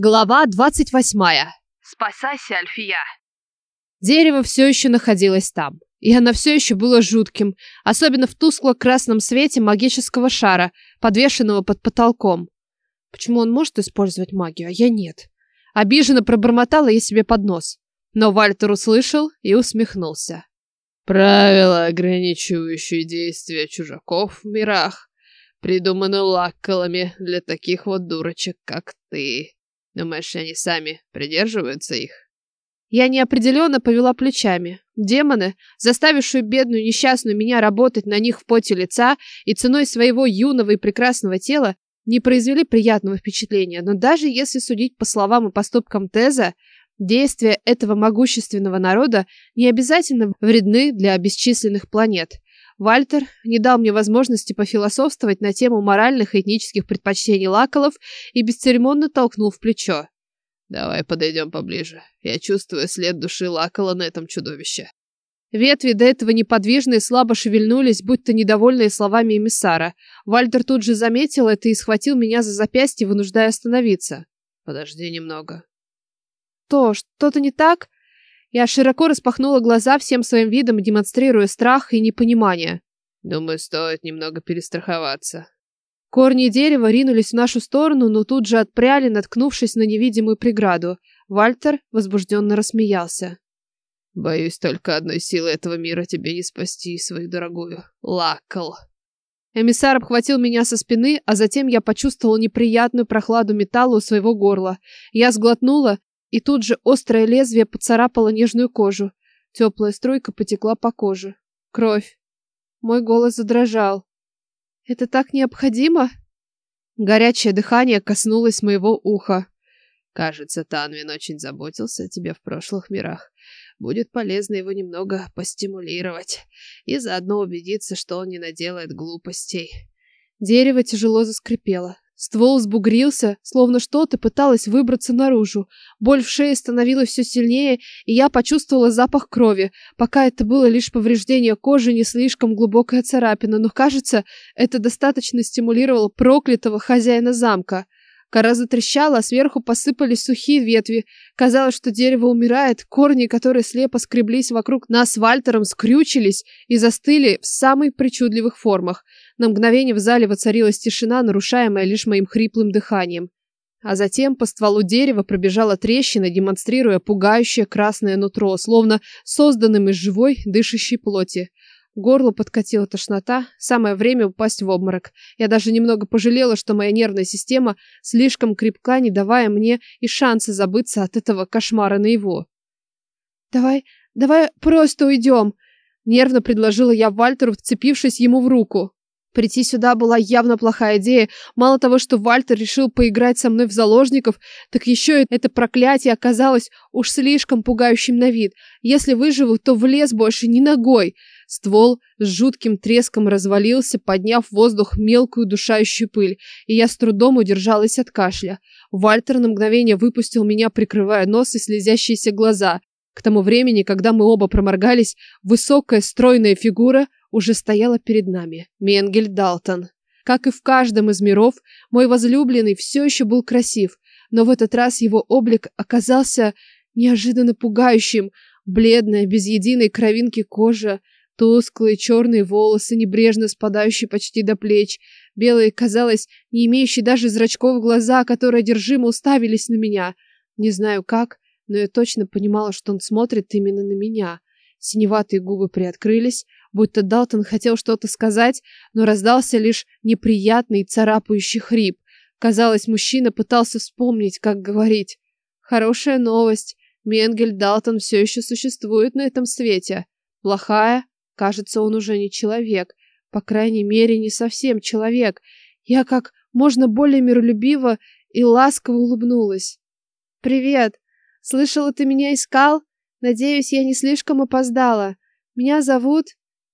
Глава двадцать восьмая. Спасайся, Альфия. Дерево все еще находилось там. И оно все еще было жутким, особенно в тускло-красном свете магического шара, подвешенного под потолком. Почему он может использовать магию, а я нет? Обиженно пробормотала я себе под нос. Но Вальтер услышал и усмехнулся. Правила, ограничивающие действия чужаков в мирах, придуманы лакколами для таких вот дурочек, как ты. Думаешь, они сами придерживаются их? Я неопределенно повела плечами. Демоны, заставившие бедную несчастную меня работать на них в поте лица и ценой своего юного и прекрасного тела, не произвели приятного впечатления, но даже если судить по словам и поступкам Теза, действия этого могущественного народа не обязательно вредны для бесчисленных планет. Вальтер не дал мне возможности пофилософствовать на тему моральных и этнических предпочтений лаколов и бесцеремонно толкнул в плечо. «Давай подойдем поближе. Я чувствую след души лакола на этом чудовище». Ветви, до этого неподвижные, слабо шевельнулись, будто недовольные словами эмиссара. Вальтер тут же заметил это и схватил меня за запястье, вынуждая остановиться. «Подожди немного». «То, что-то не так?» Я широко распахнула глаза всем своим видом, демонстрируя страх и непонимание. Думаю, стоит немного перестраховаться. Корни дерева ринулись в нашу сторону, но тут же отпряли, наткнувшись на невидимую преграду. Вальтер возбужденно рассмеялся. Боюсь, только одной силы этого мира тебе не спасти свою дорогую Лакл. Эмиссар обхватил меня со спины, а затем я почувствовала неприятную прохладу металла у своего горла. Я сглотнула и тут же острое лезвие поцарапало нежную кожу. Теплая струйка потекла по коже. Кровь. Мой голос задрожал. «Это так необходимо?» Горячее дыхание коснулось моего уха. «Кажется, Танвин очень заботился о тебе в прошлых мирах. Будет полезно его немного постимулировать и заодно убедиться, что он не наделает глупостей». Дерево тяжело заскрипело. Ствол сбугрился, словно что-то пыталось выбраться наружу. Боль в шее становилась все сильнее, и я почувствовала запах крови. Пока это было лишь повреждение кожи, не слишком глубокая царапина, но, кажется, это достаточно стимулировало проклятого хозяина замка. Кора затрещала, а сверху посыпались сухие ветви. Казалось, что дерево умирает, корни, которые слепо скреблись вокруг нас Вальтером, скрючились и застыли в самых причудливых формах. На мгновение в зале воцарилась тишина, нарушаемая лишь моим хриплым дыханием. А затем по стволу дерева пробежала трещина, демонстрируя пугающее красное нутро, словно созданным из живой, дышащей плоти. Горло подкатила тошнота, самое время упасть в обморок. Я даже немного пожалела, что моя нервная система слишком крепка, не давая мне и шанса забыться от этого кошмара наяву. «Давай, давай просто уйдем!» Нервно предложила я Вальтеру, вцепившись ему в руку. Прийти сюда была явно плохая идея. Мало того, что Вальтер решил поиграть со мной в заложников, так еще и это проклятие оказалось уж слишком пугающим на вид. Если выживу, то в лес больше ни ногой. Ствол с жутким треском развалился, подняв в воздух мелкую душающую пыль, и я с трудом удержалась от кашля. Вальтер на мгновение выпустил меня, прикрывая нос и слезящиеся глаза. К тому времени, когда мы оба проморгались, высокая стройная фигура уже стояла перед нами. Менгель Далтон. Как и в каждом из миров, мой возлюбленный все еще был красив, но в этот раз его облик оказался неожиданно пугающим. Бледная, без единой кровинки кожа, Тусклые черные волосы, небрежно спадающие почти до плеч, белые, казалось, не имеющие даже зрачков глаза, которые одержимо уставились на меня. Не знаю как, но я точно понимала, что он смотрит именно на меня. Синеватые губы приоткрылись, будто Далтон хотел что-то сказать, но раздался лишь неприятный царапающий хрип. Казалось, мужчина пытался вспомнить, как говорить. Хорошая новость. Менгель Далтон все еще существует на этом свете. Плохая? Кажется, он уже не человек. По крайней мере, не совсем человек. Я как можно более миролюбиво и ласково улыбнулась. «Привет! Слышала, ты меня искал? Надеюсь, я не слишком опоздала. Меня зовут...»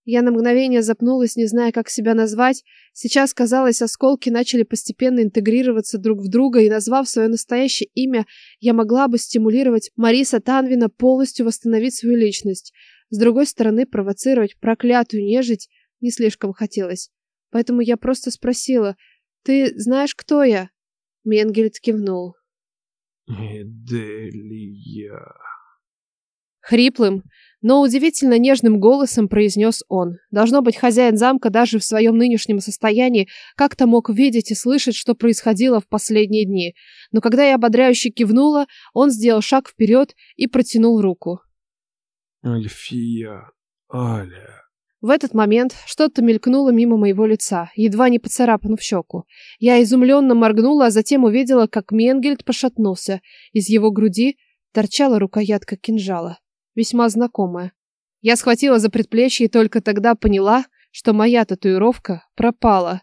Я на мгновение запнулась, не зная, как себя назвать. Сейчас, казалось, осколки начали постепенно интегрироваться друг в друга, и, назвав свое настоящее имя, я могла бы стимулировать Мариса Танвина полностью восстановить свою личность. С другой стороны, провоцировать проклятую нежить не слишком хотелось. Поэтому я просто спросила, «Ты знаешь, кто я?» Менгельд кивнул. Эделия. Хриплым, но удивительно нежным голосом произнес он. Должно быть, хозяин замка даже в своем нынешнем состоянии как-то мог видеть и слышать, что происходило в последние дни. Но когда я ободряюще кивнула, он сделал шаг вперед и протянул руку. Альфия. Аля. В этот момент что-то мелькнуло мимо моего лица, едва не поцарапанув щеку. Я изумленно моргнула, а затем увидела, как Менгельд пошатнулся. Из его груди торчала рукоятка кинжала, весьма знакомая. Я схватила за предплечье и только тогда поняла, что моя татуировка пропала.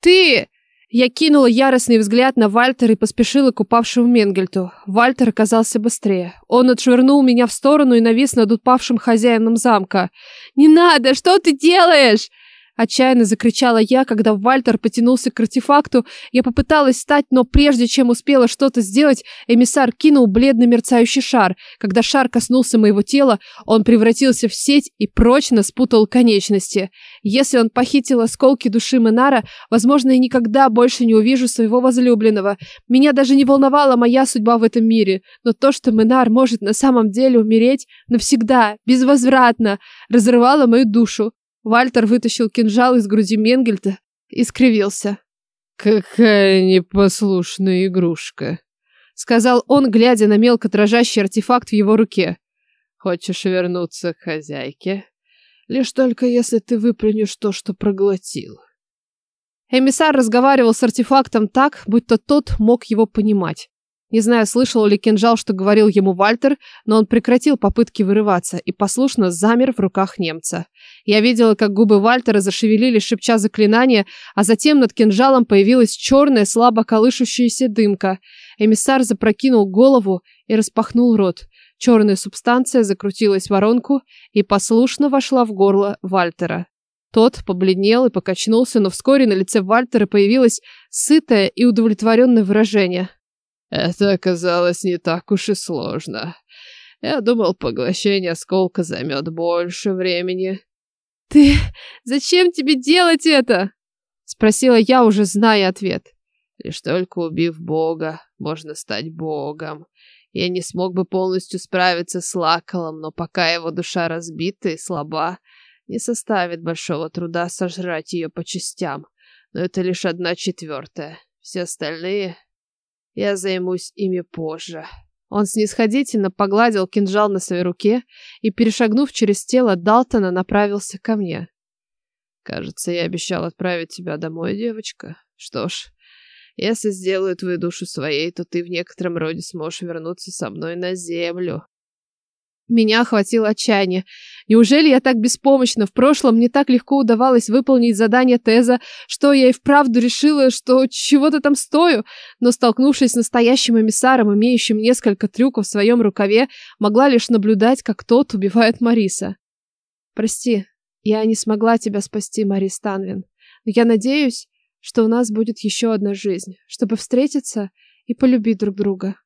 «Ты!» Я кинула яростный взгляд на Вальтера и поспешила к упавшему Менгельту. Вальтер оказался быстрее. Он отшвырнул меня в сторону и навис над упавшим хозяином замка. «Не надо! Что ты делаешь?» Отчаянно закричала я, когда Вальтер потянулся к артефакту. Я попыталась встать, но прежде чем успела что-то сделать, эмиссар кинул бледный мерцающий шар. Когда шар коснулся моего тела, он превратился в сеть и прочно спутал конечности. Если он похитил осколки души Минара, возможно, я никогда больше не увижу своего возлюбленного. Меня даже не волновала моя судьба в этом мире. Но то, что Минар может на самом деле умереть навсегда, безвозвратно, разрывало мою душу. Вальтер вытащил кинжал из груди Менгельта и скривился. «Какая непослушная игрушка», — сказал он, глядя на мелко дрожащий артефакт в его руке. «Хочешь вернуться к хозяйке? Лишь только если ты выплюнешь то, что проглотил». Эмиссар разговаривал с артефактом так, будто тот мог его понимать. Не знаю, слышал ли кинжал, что говорил ему Вальтер, но он прекратил попытки вырываться и послушно замер в руках немца. Я видела, как губы Вальтера зашевелились, шепча заклинание, а затем над кинжалом появилась черная, слабо колышущаяся дымка. Эмиссар запрокинул голову и распахнул рот. Черная субстанция закрутилась в воронку и послушно вошла в горло Вальтера. Тот побледнел и покачнулся, но вскоре на лице Вальтера появилось сытое и удовлетворенное выражение. Это оказалось не так уж и сложно. Я думал, поглощение осколка займет больше времени. «Ты... Зачем тебе делать это?» Спросила я, уже зная ответ. Лишь только убив Бога, можно стать Богом. Я не смог бы полностью справиться с Лаколом, но пока его душа разбита и слаба, не составит большого труда сожрать ее по частям. Но это лишь одна четвертая. Все остальные я займусь ими позже. Он снисходительно погладил кинжал на своей руке и, перешагнув через тело Далтона, направился ко мне. Кажется, я обещал отправить тебя домой, девочка. Что ж, если сделаю твою душу своей, то ты в некотором роде сможешь вернуться со мной на землю. Меня охватило отчаяние. Неужели я так беспомощна? В прошлом мне так легко удавалось выполнить задание Теза, что я и вправду решила, что чего-то там стою. Но, столкнувшись с настоящим эмиссаром, имеющим несколько трюков в своем рукаве, могла лишь наблюдать, как тот убивает Мариса. Прости, я не смогла тебя спасти, Марис Танвин. Но я надеюсь, что у нас будет еще одна жизнь, чтобы встретиться и полюбить друг друга.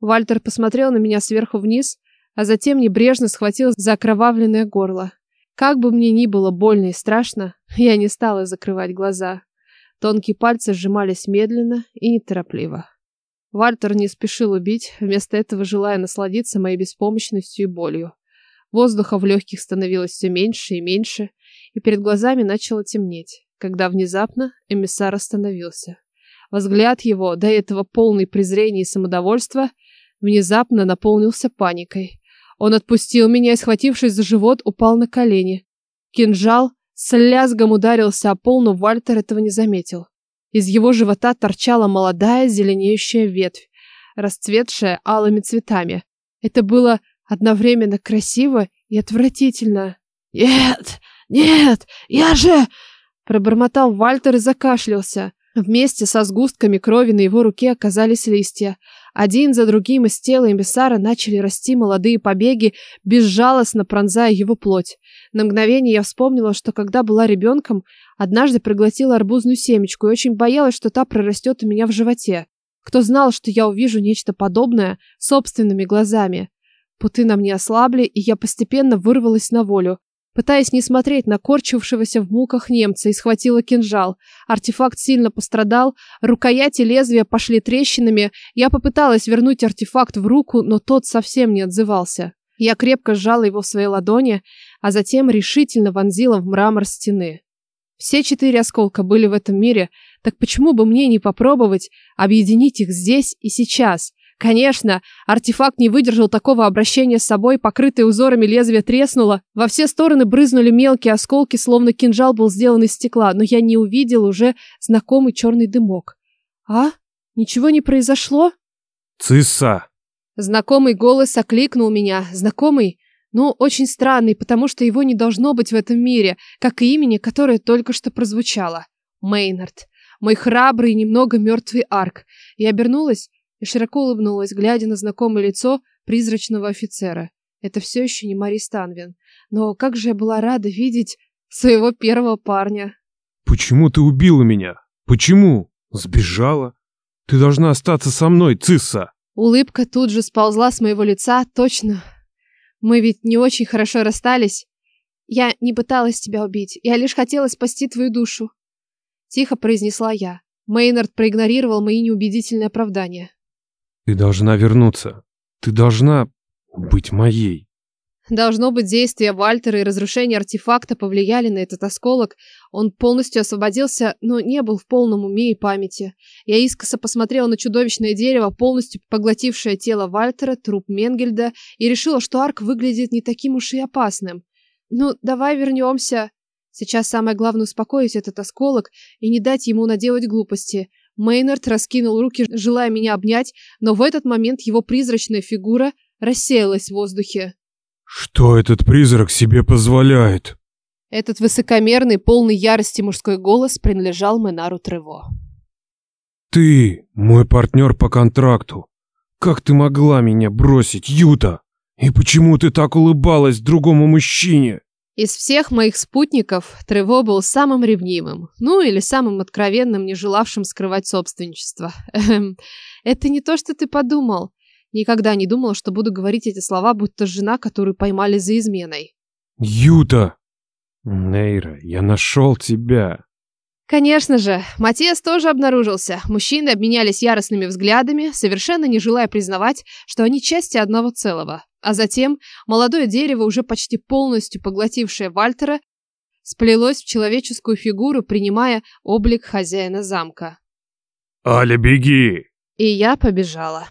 Вальтер посмотрел на меня сверху вниз, а затем небрежно схватил за окровавленное горло. Как бы мне ни было больно и страшно, я не стала закрывать глаза. Тонкие пальцы сжимались медленно и неторопливо. Вальтер не спешил убить, вместо этого желая насладиться моей беспомощностью и болью. Воздуха в легких становилось все меньше и меньше, и перед глазами начало темнеть, когда внезапно эмиссар остановился. Взгляд его, до этого полный презрения и самодовольства, внезапно наполнился паникой. Он отпустил меня и, схватившись за живот, упал на колени. Кинжал с лязгом ударился о пол, но Вальтер этого не заметил. Из его живота торчала молодая зеленеющая ветвь, расцветшая алыми цветами. Это было одновременно красиво и отвратительно. «Нет! Нет! Я же...» Пробормотал Вальтер и закашлялся. Вместе со сгустками крови на его руке оказались листья. Один за другим из тела эмиссара начали расти молодые побеги, безжалостно пронзая его плоть. На мгновение я вспомнила, что когда была ребенком, однажды проглотила арбузную семечку и очень боялась, что та прорастет у меня в животе. Кто знал, что я увижу нечто подобное собственными глазами. Путы на мне ослабли, и я постепенно вырвалась на волю. Пытаясь не смотреть на корчившегося в муках немца, и схватила кинжал. Артефакт сильно пострадал, рукояти лезвия пошли трещинами. Я попыталась вернуть артефакт в руку, но тот совсем не отзывался. Я крепко сжала его в своей ладони, а затем решительно вонзила в мрамор стены. Все четыре осколка были в этом мире, так почему бы мне не попробовать объединить их здесь и сейчас? Конечно, артефакт не выдержал такого обращения с собой, покрытое узорами лезвие треснуло, во все стороны брызнули мелкие осколки, словно кинжал был сделан из стекла, но я не увидел уже знакомый черный дымок. А? Ничего не произошло? Цисса! Знакомый голос окликнул меня. Знакомый? Ну, очень странный, потому что его не должно быть в этом мире, как и имени, которое только что прозвучало. Мейнард. Мой храбрый и немного мертвый арк. Я обернулась и широко улыбнулась, глядя на знакомое лицо призрачного офицера. Это все еще не Мари Станвин. Но как же я была рада видеть своего первого парня. Почему ты убила меня? Почему? Сбежала? Ты должна остаться со мной, Цисса. Улыбка тут же сползла с моего лица, точно. Мы ведь не очень хорошо расстались. Я не пыталась тебя убить, я лишь хотела спасти твою душу. Тихо произнесла я. Мейнард проигнорировал мои неубедительные оправдания. Ты должна вернуться. Ты должна быть моей. Должно быть, действия Вальтера и разрушение артефакта повлияли на этот осколок. Он полностью освободился, но не был в полном уме и памяти. Я искоса посмотрела на чудовищное дерево, полностью поглотившее тело Вальтера, труп Менгельда, и решила, что Арк выглядит не таким уж и опасным. Ну, давай вернемся. Сейчас самое главное успокоить этот осколок и не дать ему наделать глупости. Мейнард раскинул руки, желая меня обнять, но в этот момент его призрачная фигура рассеялась в воздухе. Что этот призрак себе позволяет? Этот высокомерный, полный ярости мужской голос принадлежал Менару Трево. Ты мой партнер по контракту. Как ты могла меня бросить, Юта? И почему ты так улыбалась другому мужчине? Из всех моих спутников Трево был самым ревнивым, ну или самым откровенным, не желавшим скрывать собственничество. Эм, это не то, что ты подумал. Никогда не думала, что буду говорить эти слова, будто жена, которую поймали за изменой. Юта! Нейра, я нашел тебя. Конечно же, Матиас тоже обнаружился. Мужчины обменялись яростными взглядами, совершенно не желая признавать, что они части одного целого. А затем молодое дерево, уже почти полностью поглотившее Вальтера, сплелось в человеческую фигуру, принимая облик хозяина замка. Аля, беги! И я побежала.